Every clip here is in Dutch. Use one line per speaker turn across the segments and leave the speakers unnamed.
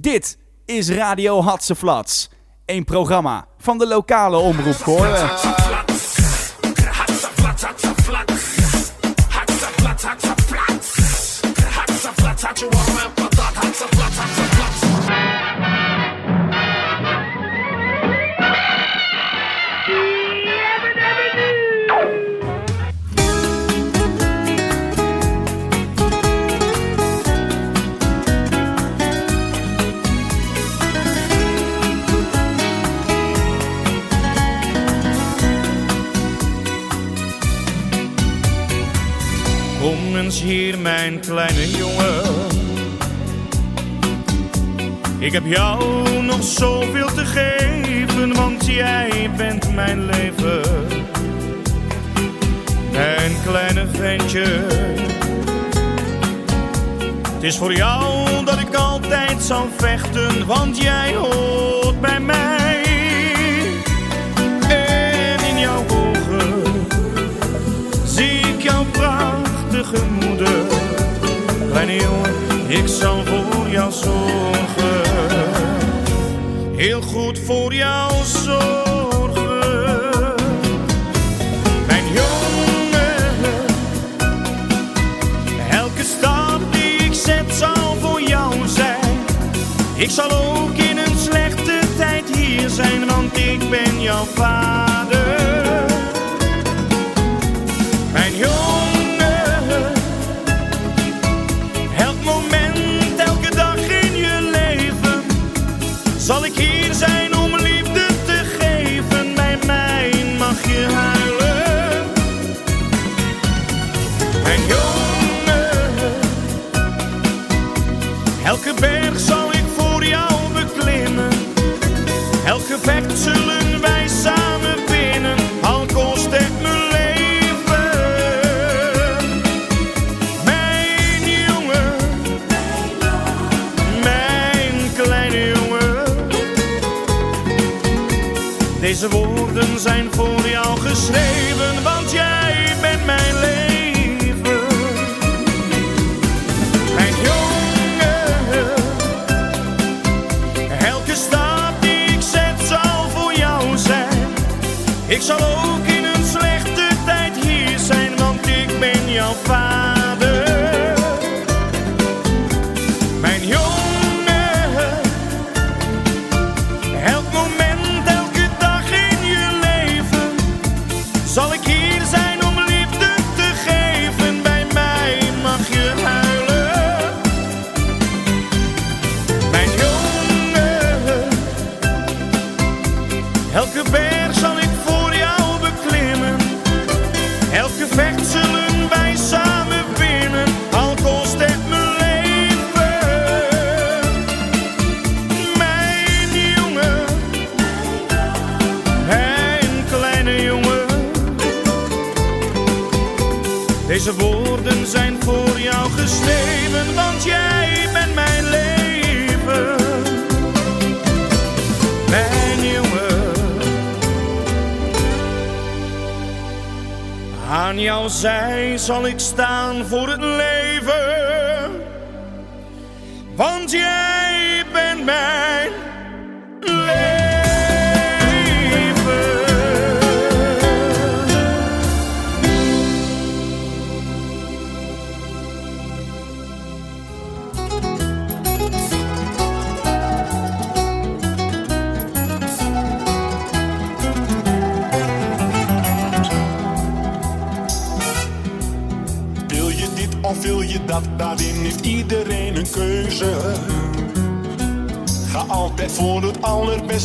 Dit is Radio Hatseflats. Een programma van de lokale omroep Goorlen.
Mijn kleine jongen. Ik heb jou nog zoveel te geven, want jij bent mijn leven. Mijn kleine ventje. Het is voor jou dat ik altijd zal vechten, want jij hoort bij mij. En in jouw ogen zie ik jouw prachtige moeder. Kleine jongen, ik zal voor jou zorgen. Heel goed voor jou zorgen. Mijn jongen, elke stap die ik zet zal voor jou zijn. Ik zal ook in een slechte tijd hier zijn, want ik ben jouw vader.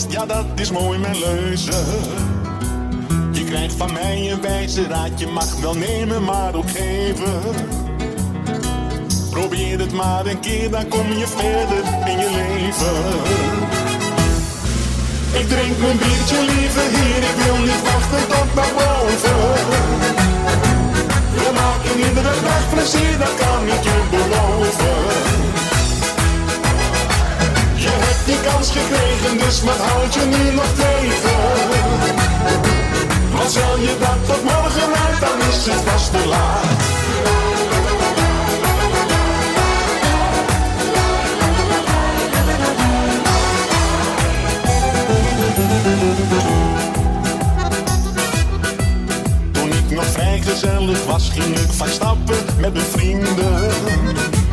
Ja dat is mooi mijn leuze. Je krijgt van mij een wijze raad, je mag wel nemen maar ook geven. Probeer het maar een keer, dan kom je verder in je leven. Ik drink mijn biertje liever hier, ik wil niet wachten tot naar boven. We maken iedere dag plezier, dat kan ik je beloven je kans gekregen, dus wat houd je nu nog tegen? Want zal je dat tot morgen uit, dan is het pas te laat.
Toen ik nog vrij gezellig was, ging ik vaak stappen met de vrienden.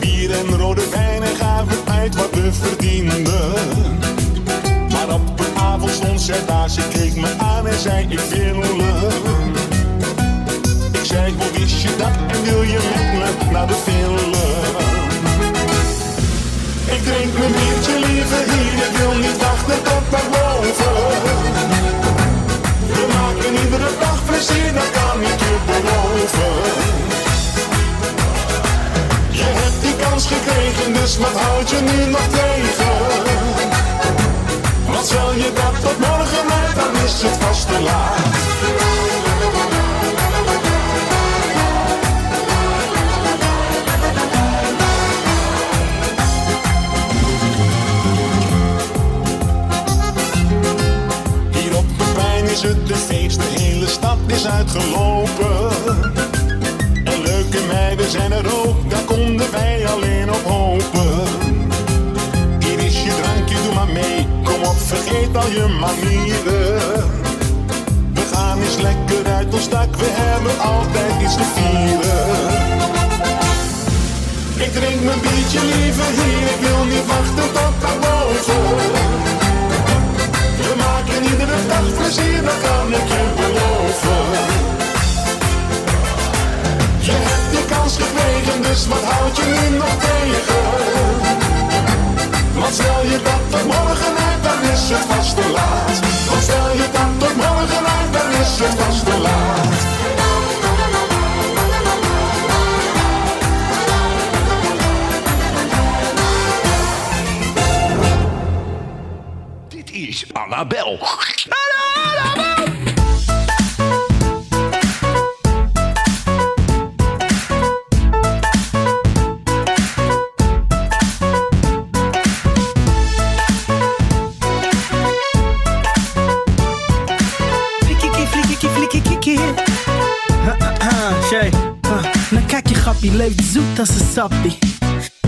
Bier en rode wijn en gaven uit wat we verdienden. Maar op een avond stond zij daar, keek me aan en zei ik wil Ik zei, hoe wist je dat en wil je met me naar de film? Ik drink mijn biertje liever hier, ik wil niet wachten tot naar boven. We maken iedere dag plezier, dus wat houd je nu nog tegen? Wat zal je dat tot morgen uit, dan is het vast te laat. Hier op de pijn is het de feest, de hele stad is uitgelopen. Leuke meiden zijn er ook, daar konden wij alleen op hopen. Hier is je drankje, doe maar mee, kom op, vergeet al je manieren. We gaan eens lekker uit ons dak, we hebben altijd iets te vieren. Ik drink mijn biertje liever hier, ik wil niet wachten tot naar boven. We maken iedere dag plezier, dat kan ik je beloven. Kans gekregen, dus wat houd je nu nog tegen? Want stel je dat tot morgen uit, dan is het vast te laat. Want stel je dat tot morgen uit, dan is het vast te laat.
Dit is Annabel.
Flikkie, grappie, leeft zoet als een sappie.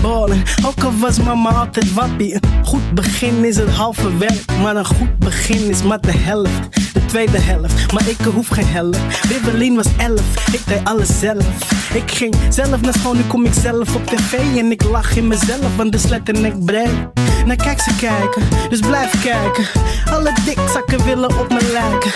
Ballen, ook al was mama altijd wappie. Een goed begin is het halve werk, maar een goed begin is maar de helft. De tweede helft, maar ik hoef geen helft. Wibbelin was elf, ik deed alles zelf. Ik ging zelf naar school, nu kom ik zelf op tv. En ik lach in mezelf, want de slet en ik breed. Nou kijk ze kijken, dus blijf kijken. Alle dikzakken willen op me lijken.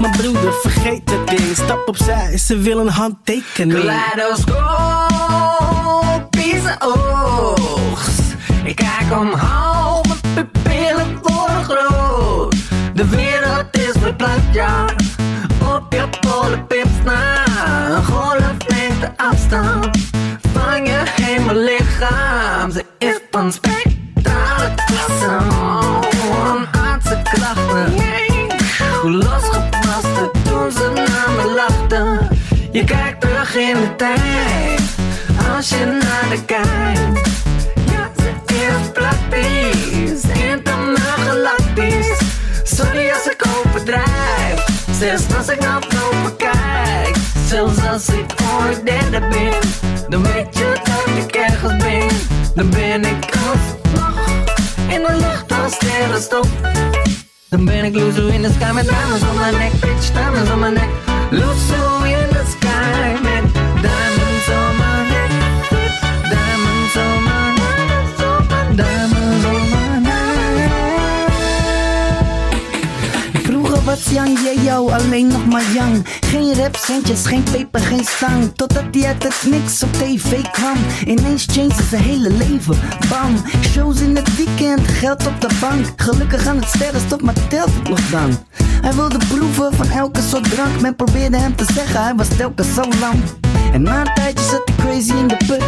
Maar broeder, vergeet dat ding, stap opzij, ze willen een handtekening.
Kaleidoscopische oogst. Ik kijk omhoog, mijn pupillen worden groot. De wereld is verplaatst, ja. Op je polenpips na. Een golflengte afstand van je hemellichaam. Ze is van spectrale als je naar de kijkt. Ja, ze is praktisch, intergalactisch. Sorry als ik overdrijf, zelfs als ik naar boven kijk. Zelfs als ik ooit derde ben, dan weet je dat ik ergens ben. Dan ben ik alsnog in de lucht als sterrenstof. Dan ben ik loezo in de sky met diamonds om mijn nek, bitch, diamonds om mijn nek. Loezo in de
was Jan jou alleen nog maar Jan. Geen rap, centjes, geen peper, geen stang. Totdat hij uit het niks op tv kwam. Ineens changed zijn hele leven. Bam, shows in het weekend, geld op de bank. Gelukkig aan het sterrenstof, maar telt nog dan? Hij wilde proeven van elke soort drank. Men probeerde hem te zeggen, hij was telkens zo lang. En na een tijdje zat hij crazy in de put.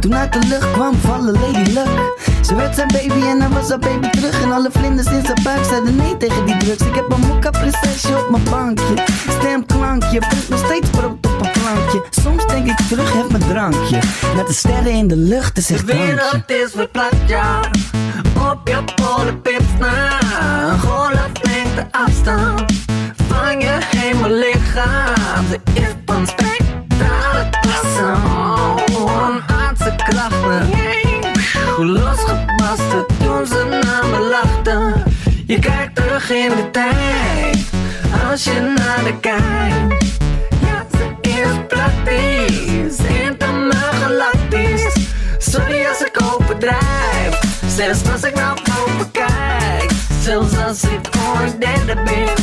Toen uit de lucht kwam vallen Lady Luck. Ze werd zijn baby en hij was haar baby terug. En alle vlinders in zijn buik zeiden nee tegen die drugs. Ik heb een mokka prinsesje op mijn bankje. Stemklankje, brengt nog steeds brood op een plankje. Soms denk ik terug, heb mijn drankje. Met de sterren in de lucht, is
De
echt drankje.
wereld is verplaatst, ja. Op je polenpips na. Een golflengte afstand van je hemellichaam. Ze is van spectrale klasse. Oh, een aardse krachten. Hoe in de tijd als je naar de kijkt. Ja, ze is praktisch, in maar galactisch. Sorry als ik overdrijf, zelfs als ik nou naar boven kijk. Zelfs als ik voor ooit derde ben,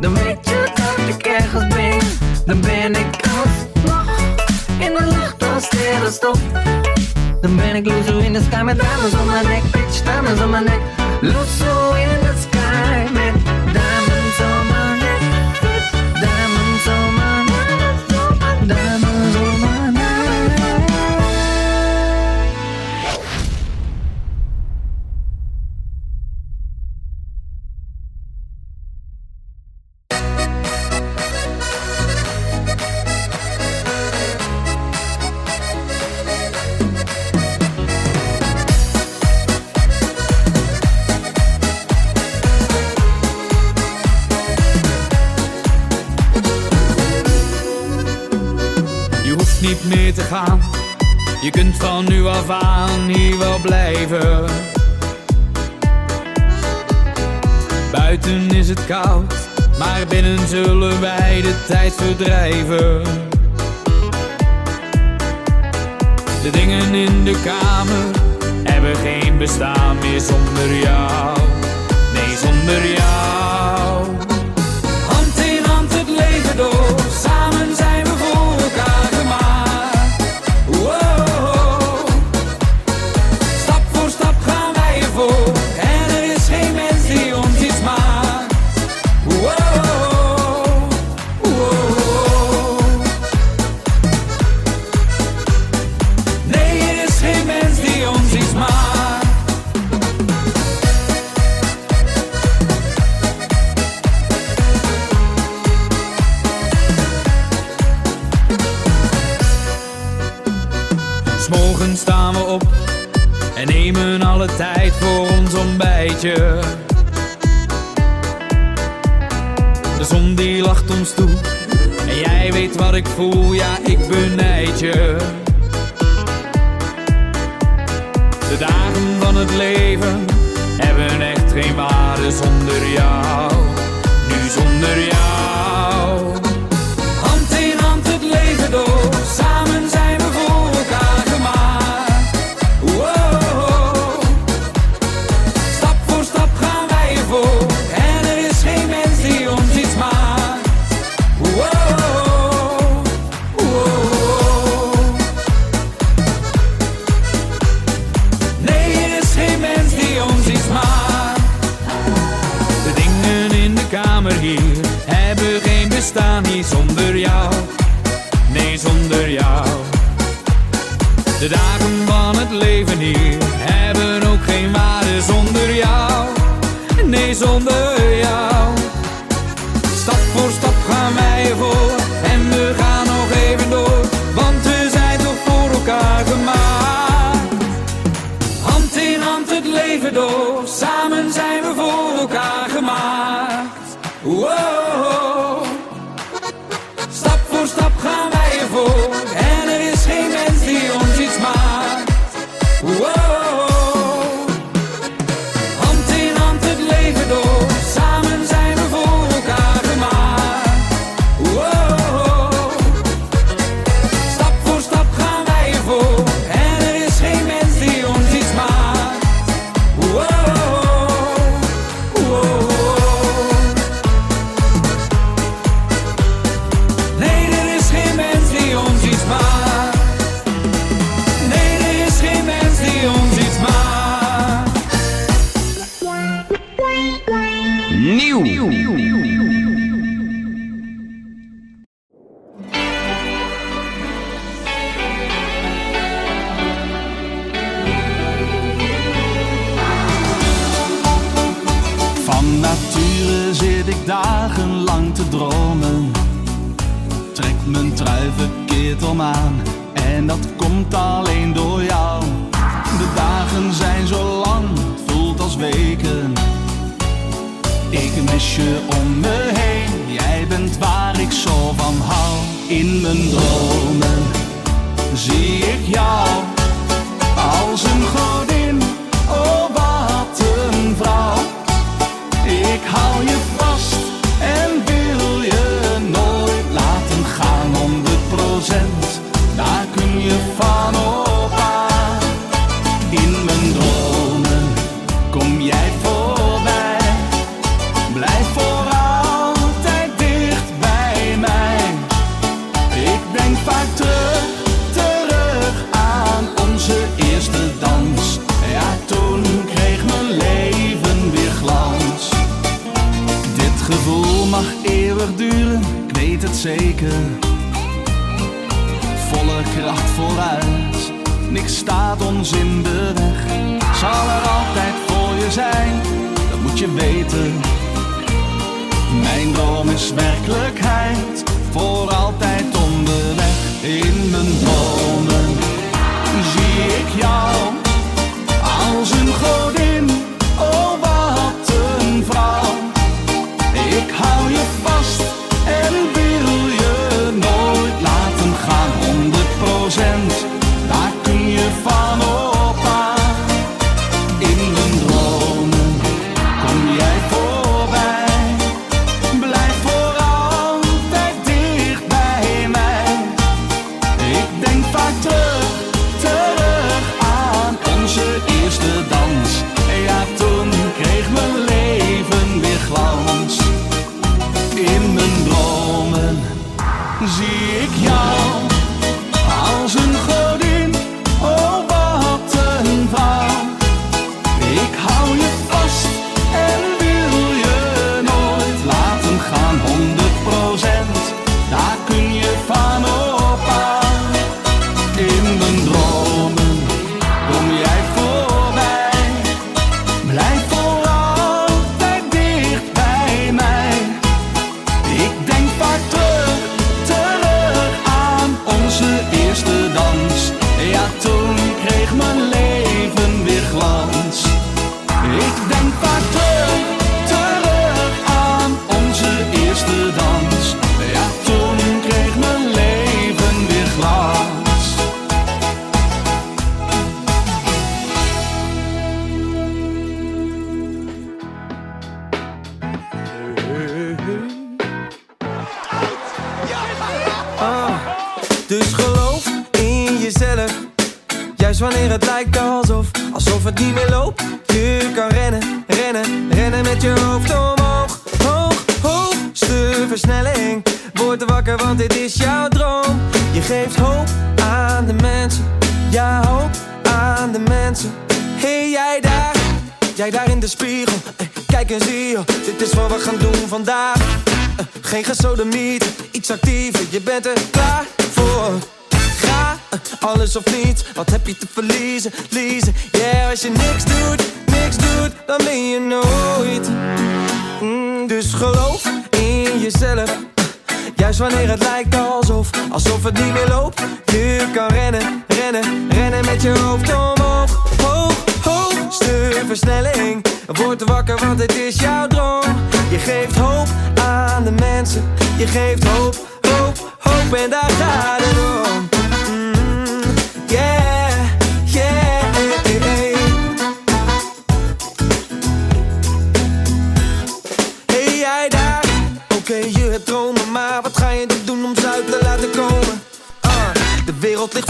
dan weet je dat ik ergens ben. Dan ben ik alsnog in de lucht als sterrenstof. Dan ben ik loezo in de sky met dames om mijn nek, bitch, dames om mijn nek. Loezo in
Je kunt van nu af aan hier wel blijven. Buiten is het koud, maar binnen zullen wij de tijd verdrijven. De dingen in de kamer hebben geen bestaan meer zonder jou. Nee, zonder jou. De zon die lacht ons toe en jij weet wat ik voel, ja ik benijd je. De dagen van het leven hebben echt geen waarde zonder jou. Nu zonder jou. Leven hier hebben ook geen waarde zonder jou. Nee, zonder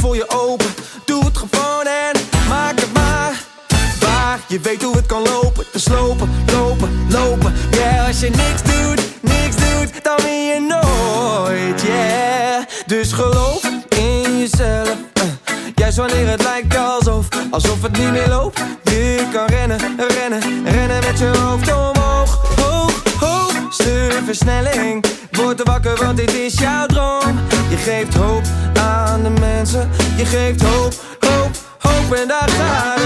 voor
je
open. Doe het gewoon en maak het maar waar. Je weet hoe het kan lopen. Dus lopen, lopen, lopen. Yeah, als je niks doet, niks doet, dan win je nooit. Yeah, dus geloof in jezelf. Jij, juist wanneer het lijkt alsof, alsof het niet meer loopt. Je kan rennen, rennen, rennen met je hoofd omhoog. Hoog, hoog, stuur versnelling. Word te wakker, want dit is jouw droom. Je geeft hoop je geeft hoop, hoop, hoop en daar gaat.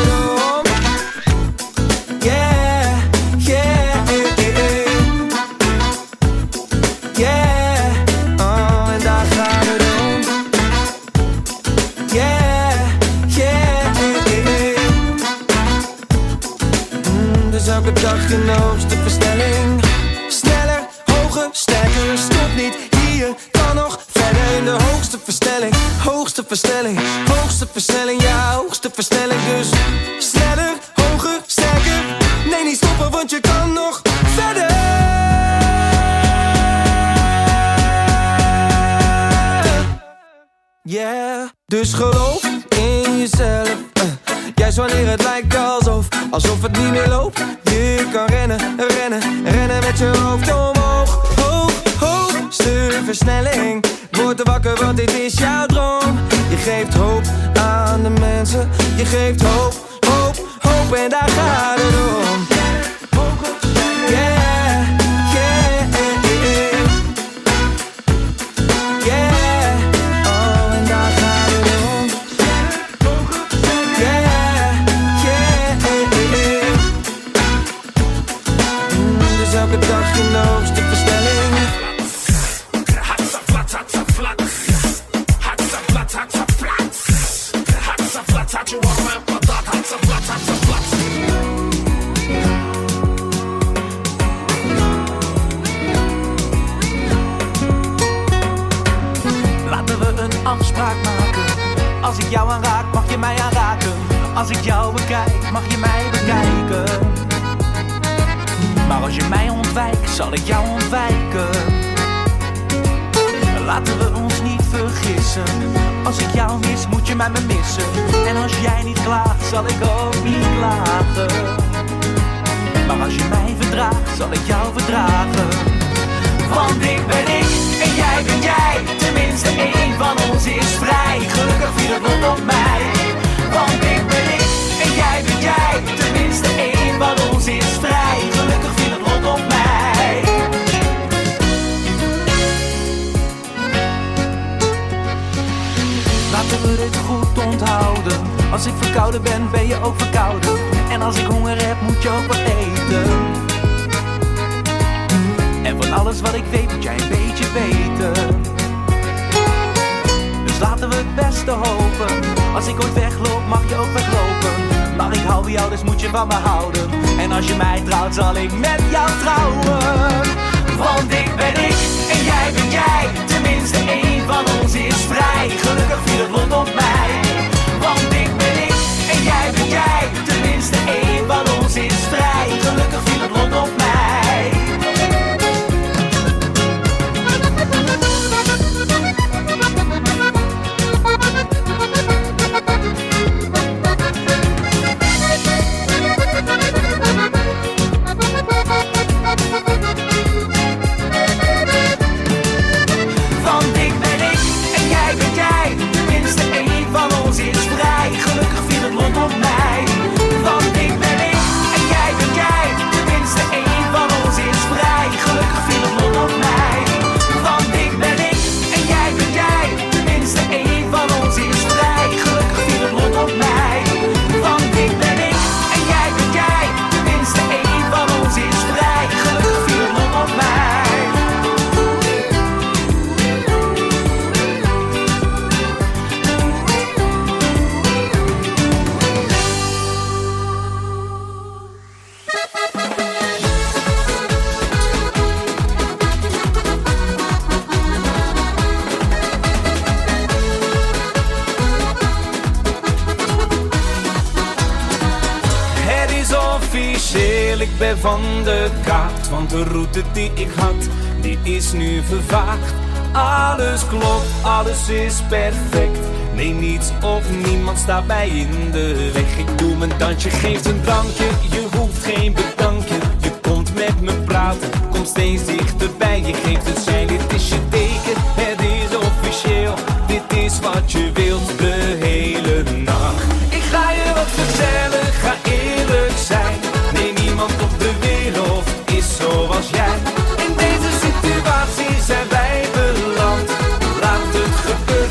De route die ik had, die is nu vervaagd. Alles klopt, alles is perfect. Nee, niets of niemand staat bij in de weg. Ik doe mijn dansje, geef een drankje. Je hoeft geen bedankje. Je komt met me praten, kom steeds dichterbij. Je geeft een zijn.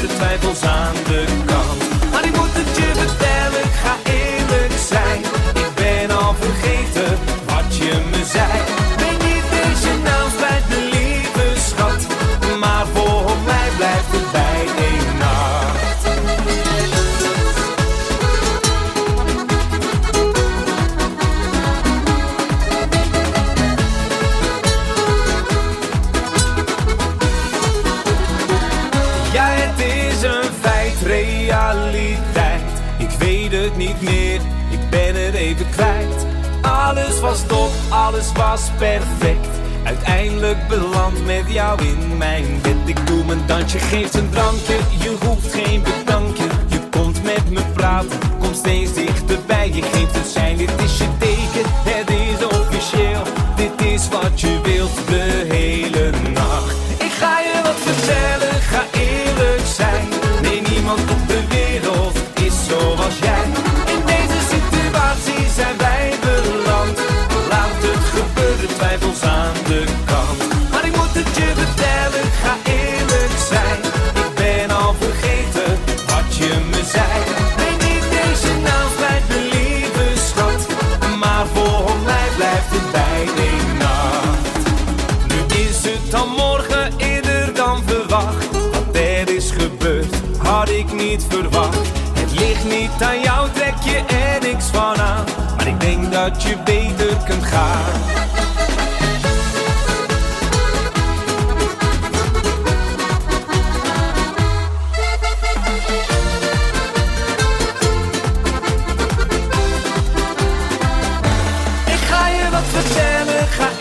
de twijfels aan de Niet een brand. dat je beter kunt gaan.
Ik ga je wat vertellen,
ga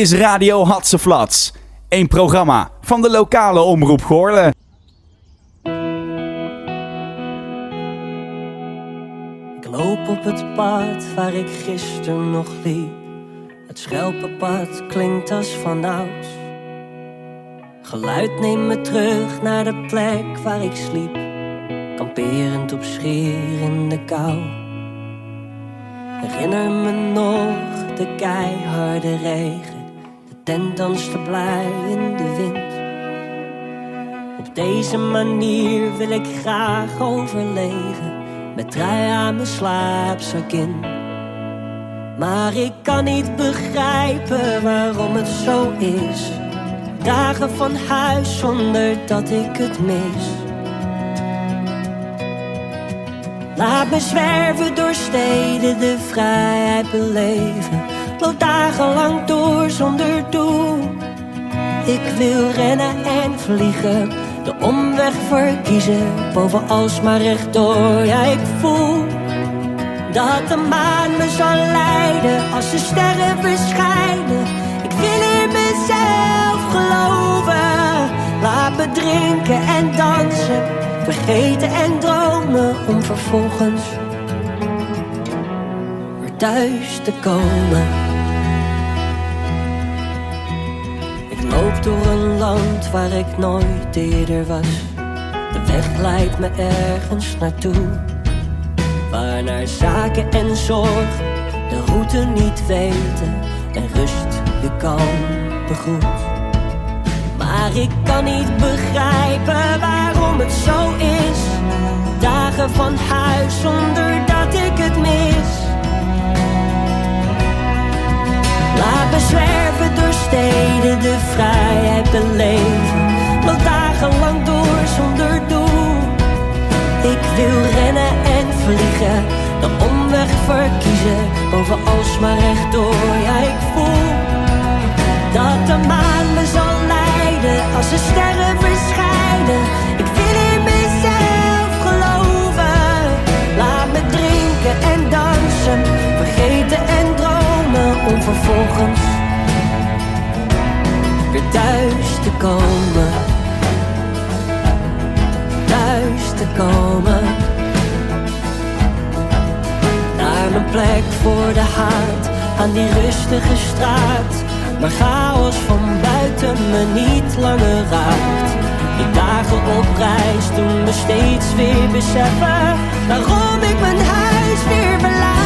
is Radio Hatseflats. Een programma van de lokale omroep Goorlen.
Ik loop op het pad waar ik gisteren nog liep. Het schelpenpad klinkt als vanouds. Geluid neemt me terug naar de plek waar ik sliep. Kamperend op scheer in de kou. Herinner me nog de keiharde regen. Tent danste blij in de wind. Op deze manier wil ik graag overleven. Met trui aan mijn slaapzak in. Maar ik kan niet begrijpen waarom het zo is. Dagen van huis zonder dat ik het mis. Laat me zwerven door steden, de vrijheid beleven. Loop dagenlang door zonder doel. Ik wil rennen en vliegen, de omweg verkiezen. Boven alsmaar rechtdoor, ja ik voel dat de maan me zal leiden als de sterren verschijnen. Ik wil in mezelf geloven. Laat me drinken en dansen, vergeten en dromen om vervolgens thuis te komen. Loop door een land waar ik nooit eerder was. De weg leidt me ergens naartoe. Waar naar zaken en zorg de route niet weten en rust je kalm begroet. Maar ik kan niet begrijpen waarom het zo is. Dagen van huis zonder dat ik het mis. Laat me zwerven steden, de vrijheid beleven. Loop dagenlang door zonder doel. Ik wil rennen en vliegen, de omweg verkiezen. Boven alsmaar rechtdoor, ja ik voel dat de maan me zal leiden als de sterren verschijnen. Ik wil in mezelf geloven. Laat me drinken en dansen, vergeten en dromen om vervolgens thuis te komen. Thuis te komen. Naar mijn plek voor de haard aan die rustige straat. Maar chaos van buiten me niet langer raakt. Die dagen op reis doen me steeds weer beseffen waarom ik mijn huis weer verlaat.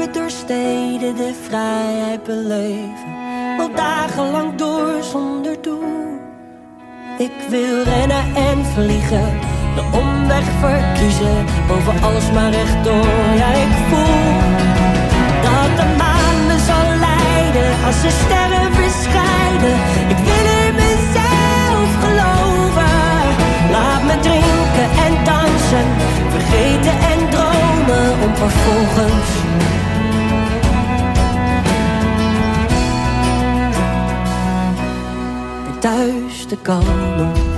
Zwerven door steden, de vrijheid beleven. Al dagenlang door zonder doel. Ik wil rennen en vliegen, de omweg verkiezen. Boven alles maar rechtdoor, ja ik voel dat de maan me zal leiden als de sterren verschijnen. Ik wil in mezelf geloven. Laat me drinken en dansen, vergeten en dromen om vervolgens thuis te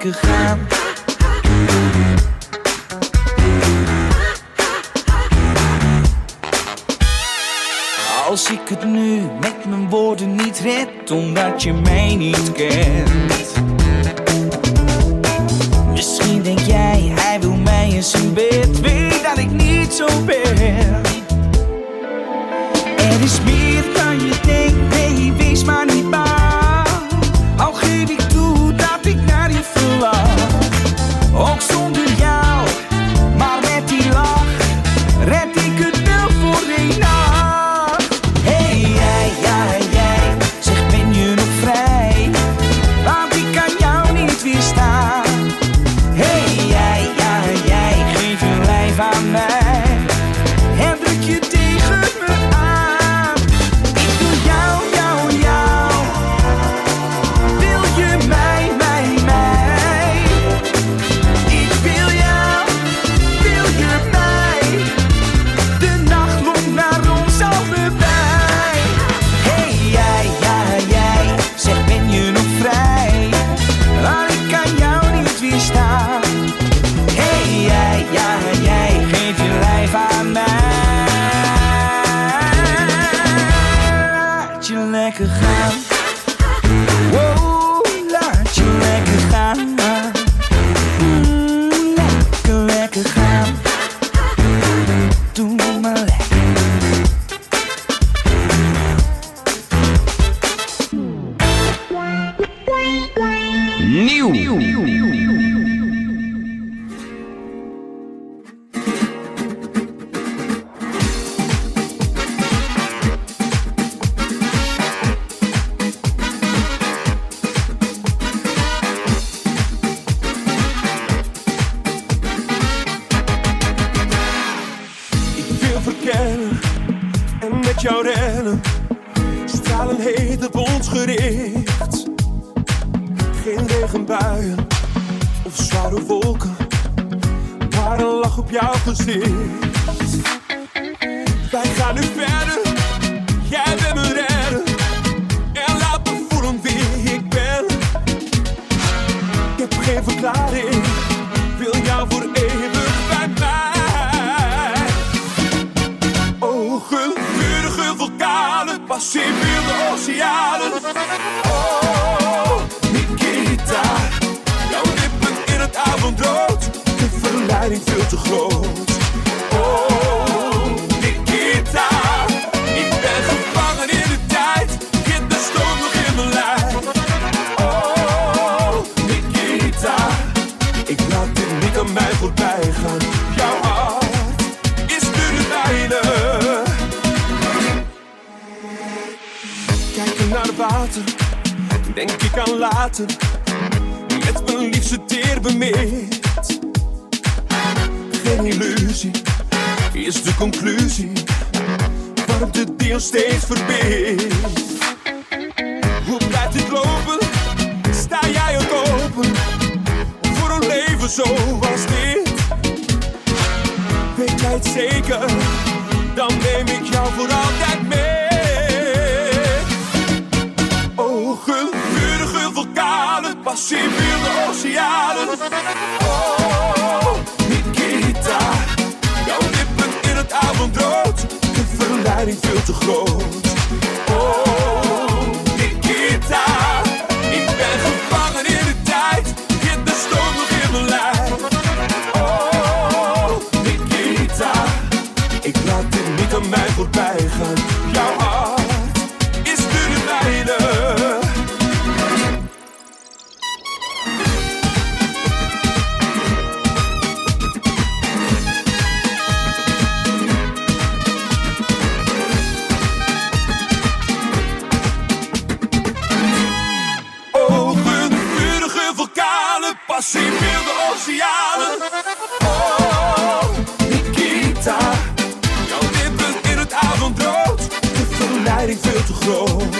Als ik het nu met mijn woorden niet red, omdat je mij niet kent. Misschien denk jij, hij wil mij in zijn bed, weet dat ik niet zo ben. Er is meer
New. New. see dan neem ik jou voor altijd mee. Ogen, vurige vulkanen, passie, de oceanen. Oh, Nikita, jouw lippen in het avondrood, de verleiding veel te groot. Oh,
control.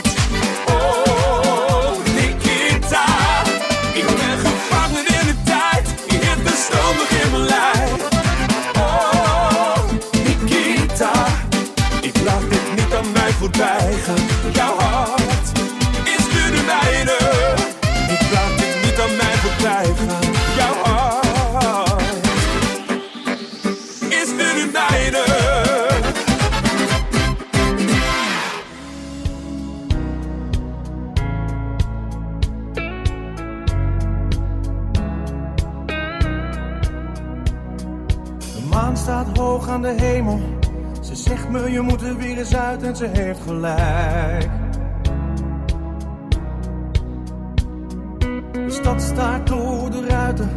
En ze heeft gelijk. De stad staat door de ruiten.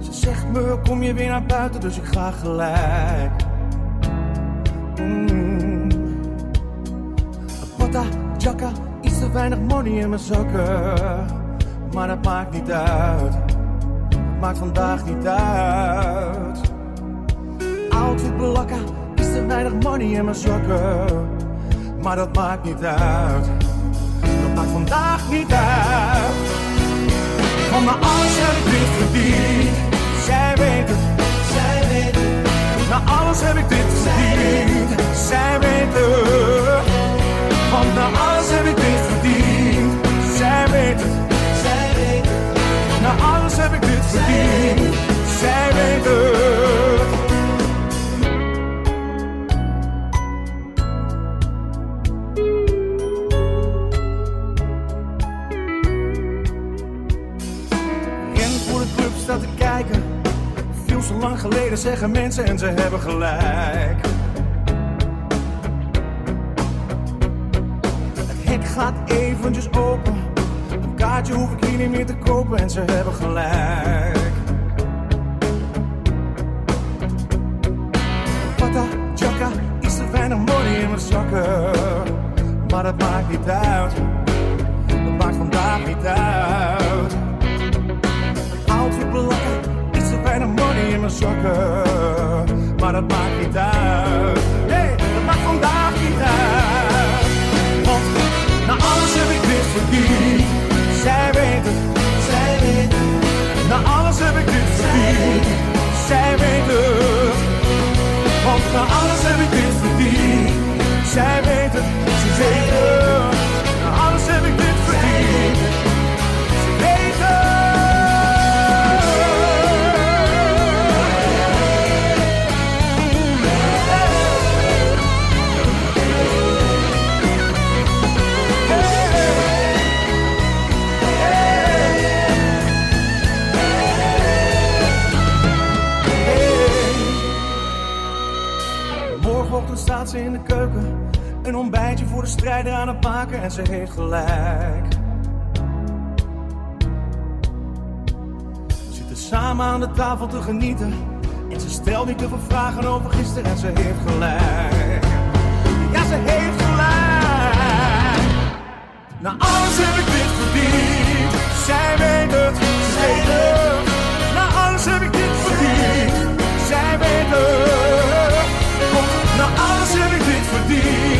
Ze zegt me, kom je weer naar buiten, dus ik ga gelijk. Mm. Jacka, iets te weinig money in mijn zakken. Maar dat maakt niet uit. Maakt vandaag niet uit. Outfit belakka, iets te weinig money in mijn zakken. Maar dat maakt niet uit. Dat maakt vandaag niet uit. Van mijn alles heb ik dit verdiend. Zij weet het, zij weet het. Na alles heb ik dit verdiend. Zij weet het. Van na alles heb ik dit verdiend. Zij weet het, zij weet het. Na alles heb ik dit verdiend. Zij weet het. Lang geleden zeggen mensen en ze hebben gelijk. Het hek gaat eventjes open. Een kaartje hoef ik hier niet meer te kopen en ze hebben gelijk. Pata, jacka, iets te weinig money in mijn zakken. Maar dat maakt niet uit. Dat maakt vandaag niet uit. Maar dat maakt niet uit. Nee, dat maakt vandaag niet uit. Want na alles heb ik dit verdiend. Zij weet het, zij weet het. Na alles heb ik dit verdiend. Zij weet het. Want na alles heb ik dit verdiend. Ze heeft gelijk. We zitten samen aan de tafel te genieten. En ze stelt niet te veel vragen over gisteren en ze heeft gelijk. Ja, ze heeft gelijk. Na alles heb ik dit verdiend. Zij weet het, ze weet het. Na alles heb ik dit verdiend. Zij weet het. Na alles heb ik dit verdiend.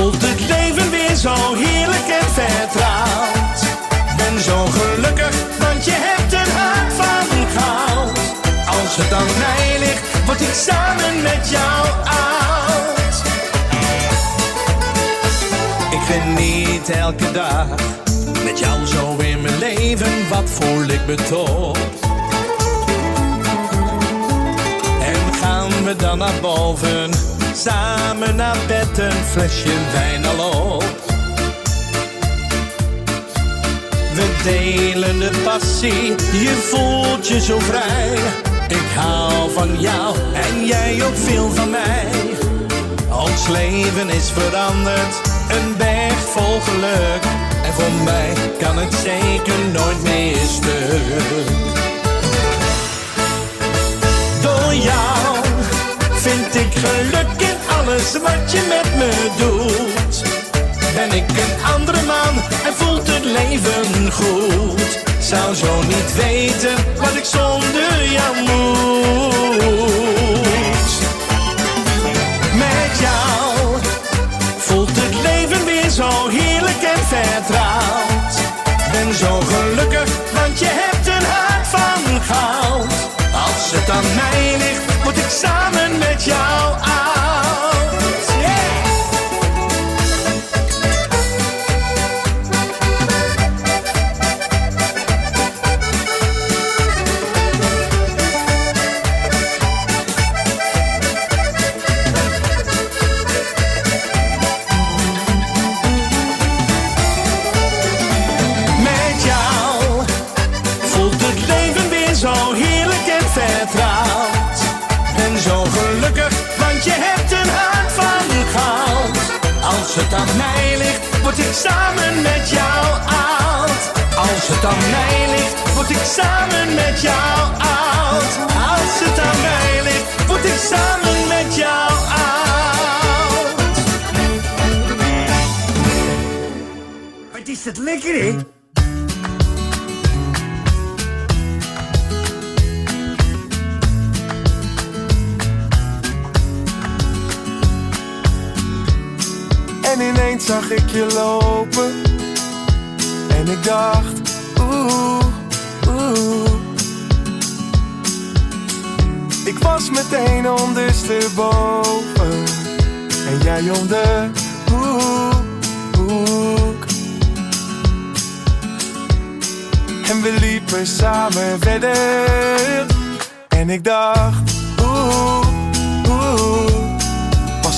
Voelt het leven weer zo heerlijk en vertrouwd. Ben zo gelukkig, want je hebt een hart van goud. Als het aan mij ligt, word ik samen met jou oud. Ik geniet elke dag met jou zo in mijn leven. Wat voel ik toch? En gaan we dan naar boven, samen naar bed, een flesje wijn al op. We delen de passie, je voelt je zo vrij. Ik hou van jou en jij ook veel van mij. Ons leven is veranderd, een berg vol geluk. En voor mij kan het zeker nooit meer stuk. Vind ik geluk in alles wat je met me doet. Ben ik een andere man en voelt het leven goed. Zou zo niet weten wat ik zonder jou moet. Met jou voelt het leven weer zo heerlijk en vertrouwd. Ben zo gelukkig, want je hebt een hart van goud. Als het aan mij ligt, word ik samen met jou het aan mij ligt, word ik samen met jou oud. Als het aan mij ligt, word ik samen met jou oud. Als het aan mij ligt, word ik samen met jou oud.
Wat is het lekker, hè?
En ineens zag ik je lopen. En ik dacht, oeh, oeh. Ik was meteen ondersteboven. En jij om de hoek, hoek. En we liepen samen verder. En ik dacht,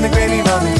goed, oeh. Bij elkaar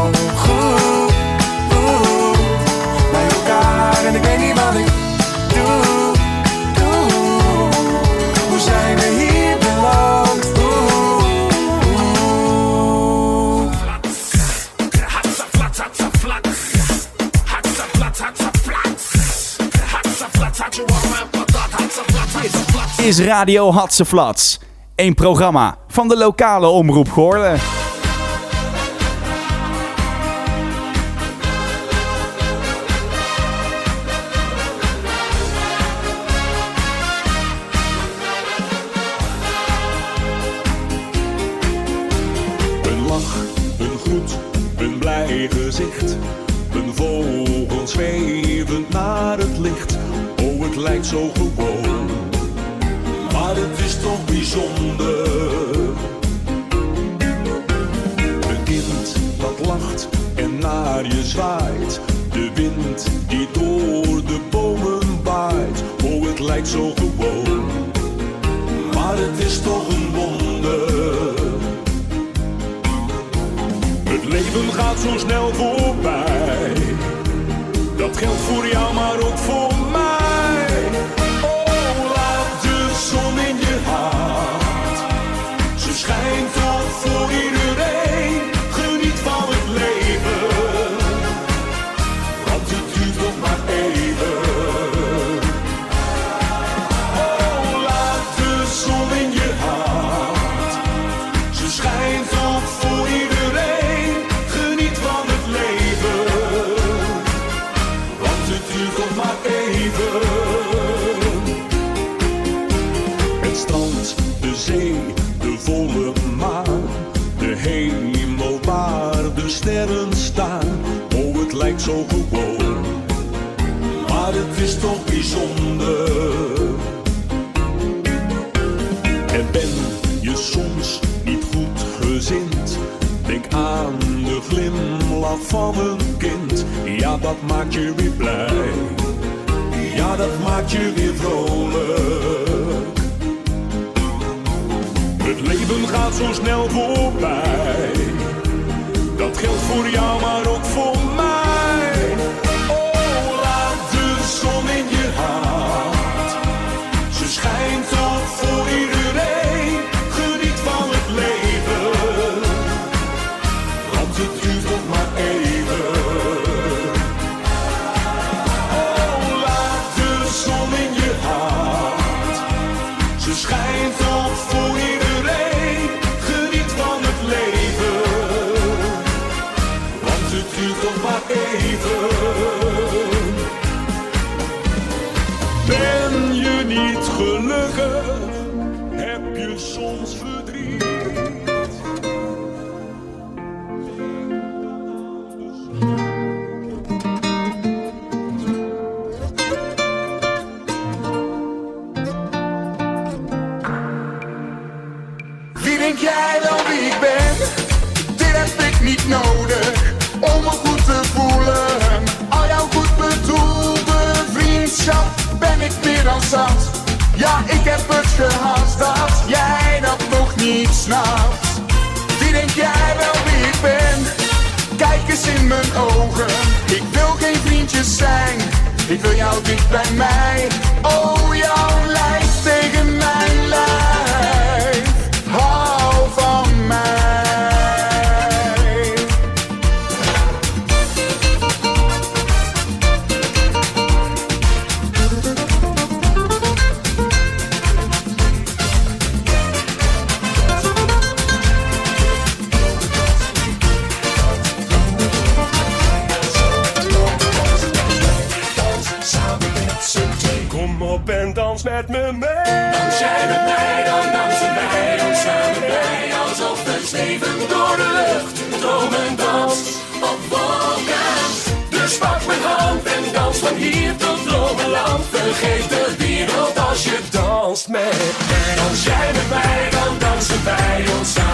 Is Radio Hatseflats. Een programma van de lokale omroep Goorlen.
Een lach, een groet, een blij gezicht. Een vogel zwevend naar het licht. Oh, het lijkt zo gewoon. Toch bijzonder. Een kind dat lacht en naar je zwaait. De wind die door de bomen waait. Oh, het lijkt zo gewoon. Maar het is toch een wonder. Het leven gaat zo snel voorbij. Dat geldt voor jou, maar ook voor mij. Lijkt zo gewoon. Maar het is toch bijzonder. En ben je soms niet goed gezind? Denk aan de glimlach van een kind. Ja, dat maakt je weer blij. Ja, dat maakt je weer vrolijk. Het leven gaat zo snel voorbij. Dat geldt voor jou, maar ook voor mij. Ze schijnt toch voor
Dus pak mijn hand en dans van hier tot dromenland. Vergeet de wereld als je dans.
danst met mij.
Dans jij met mij, dan dansen wij ons samen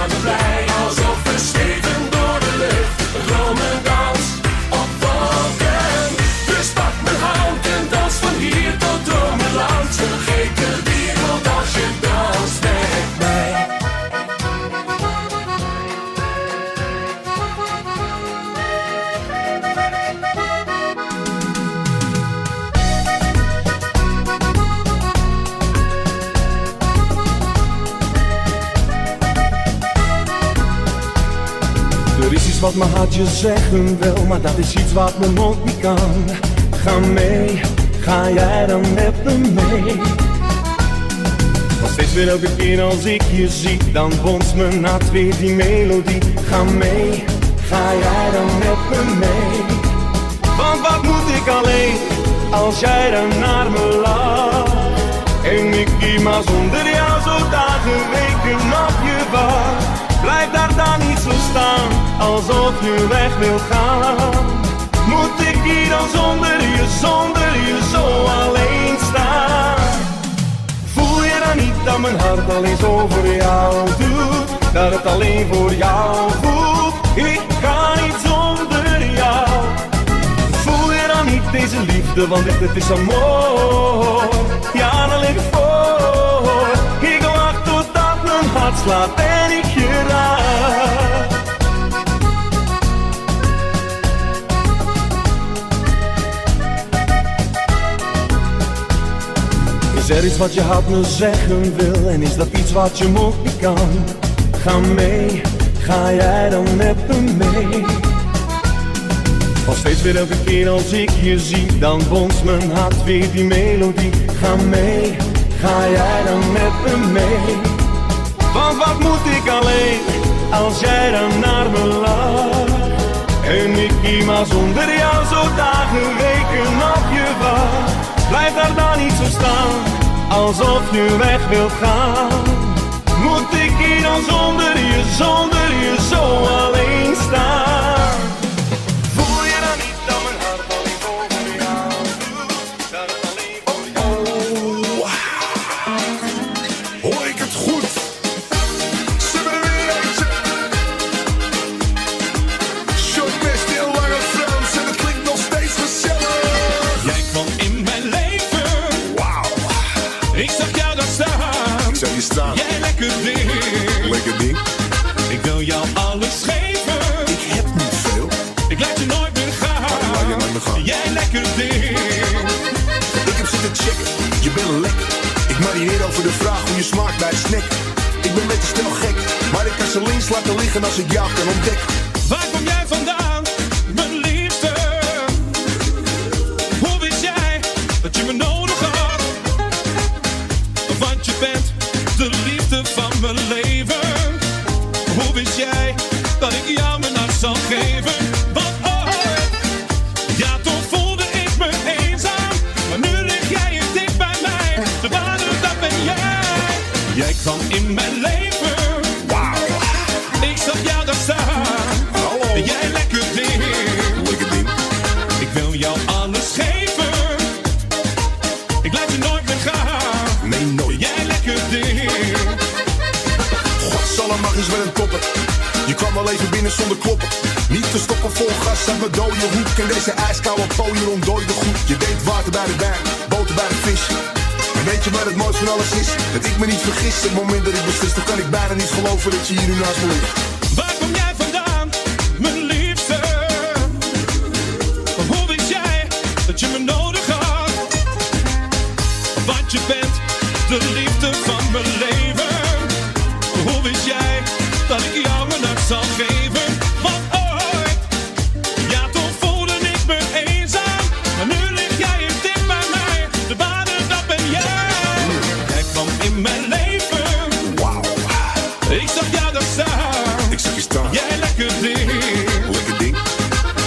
mijn
hartje zeggen wil, maar dat is iets wat mijn mond niet kan. Ga mee, ga jij dan met me mee? Want steeds weer elke keer als ik je zie, dan bonst mijn hart weer die melodie. Ga mee, ga jij dan met me mee? Want wat moet ik alleen, als jij dan naar me lacht? En ik hier maar zonder jou zo dagen, weken op je wacht. Blijf daar dan niet zo staan, alsof je weg wil gaan. Moet ik hier dan zonder je, zonder je zo alleen staan? Voel je dan niet dat mijn hart alleen zo voor jou doet? Dat het alleen voor jou voelt? Ik ga niet zonder jou. Voel je dan niet deze liefde, want dit het is amor. Ja, dan lig ik voor. Slaat en ik je. Is er iets wat je hart me zeggen wil en is dat iets wat je mond niet kan? Ga mee, ga jij dan met me mee? Want steeds weer elke keer als ik je zie, dan bonst mijn hart weer die melodie. Ga mee, ga jij dan met me mee? Want wat moet ik alleen, als jij dan naar me lacht? En ik hier maar zonder jou zo dagen, weken op je wacht. Blijf daar dan niet zo staan, alsof je weg wilt gaan. Moet ik hier dan zonder je, zonder je zo alleen staan?
Lekker. Ik
marineer over de vraag hoe je smaakt bij het snack. Ik ben met de gek, maar ik kan ze links laten liggen als ik jou kan ontdekken.
Waar kom jij vandaan, wil jou alles geven. Ik laat je nooit meer gaan.
Nee, nooit.
Jij lekker ding.
Godsalle mag eens met een topper. Je kwam wel even binnen zonder kloppen. Niet te stoppen vol gas uit mijn dode hoek. En deze ijskoude pooier ontdooide goed. Je deed water bij de wijn, boter bij de vis. En weet je wat het mooiste van alles is? Dat ik me niet vergis. Het moment dat ik beslis, dan kan ik bijna niet geloven dat je hier nu naast me ligt.
Dat ik jou mijn hart zal geven? Want ooit, ja toen voelde ik me eenzaam. Maar nu lig jij dicht bij mij. De waarde, dat ben jij. Jij kwam in mijn leven.
Wauw.
Ik zag jou daar staan.
Ik zag je staan.
Jij lekker ding.
Lekker ding.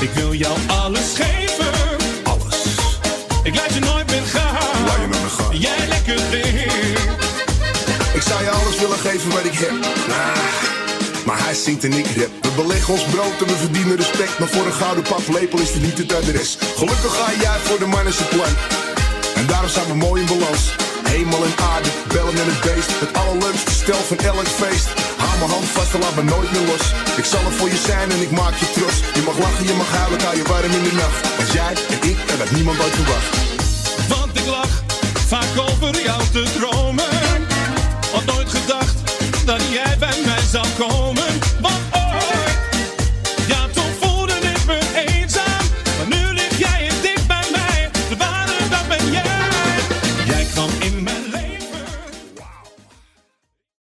Ik wil jou alles geven.
Alles.
Ik laat je nooit meer gaan.
Laat je nooit meer gaan.
Jij lekker ding.
Ik zou je alles willen geven wat ik heb. Zingt en ik. We beleggen ons brood en we verdienen respect. Maar voor een gouden paplepel is het niet het adres. Gelukkig ga jij voor de man is plan. En daarom zijn we mooi in balans. Hemel en aarde, bellen en het beest. Het allerleukste stel van elk feest. Hou mijn hand vast en laat me nooit meer los. Ik zal er voor je zijn en ik maak je trots. Je mag lachen, je mag huilen, hou je warm in de nacht. Want jij en ik, en dat niemand ooit verwacht.
Want ik lach vaak over jou te dromen. Had nooit gedacht dat jij bij mij zou komen.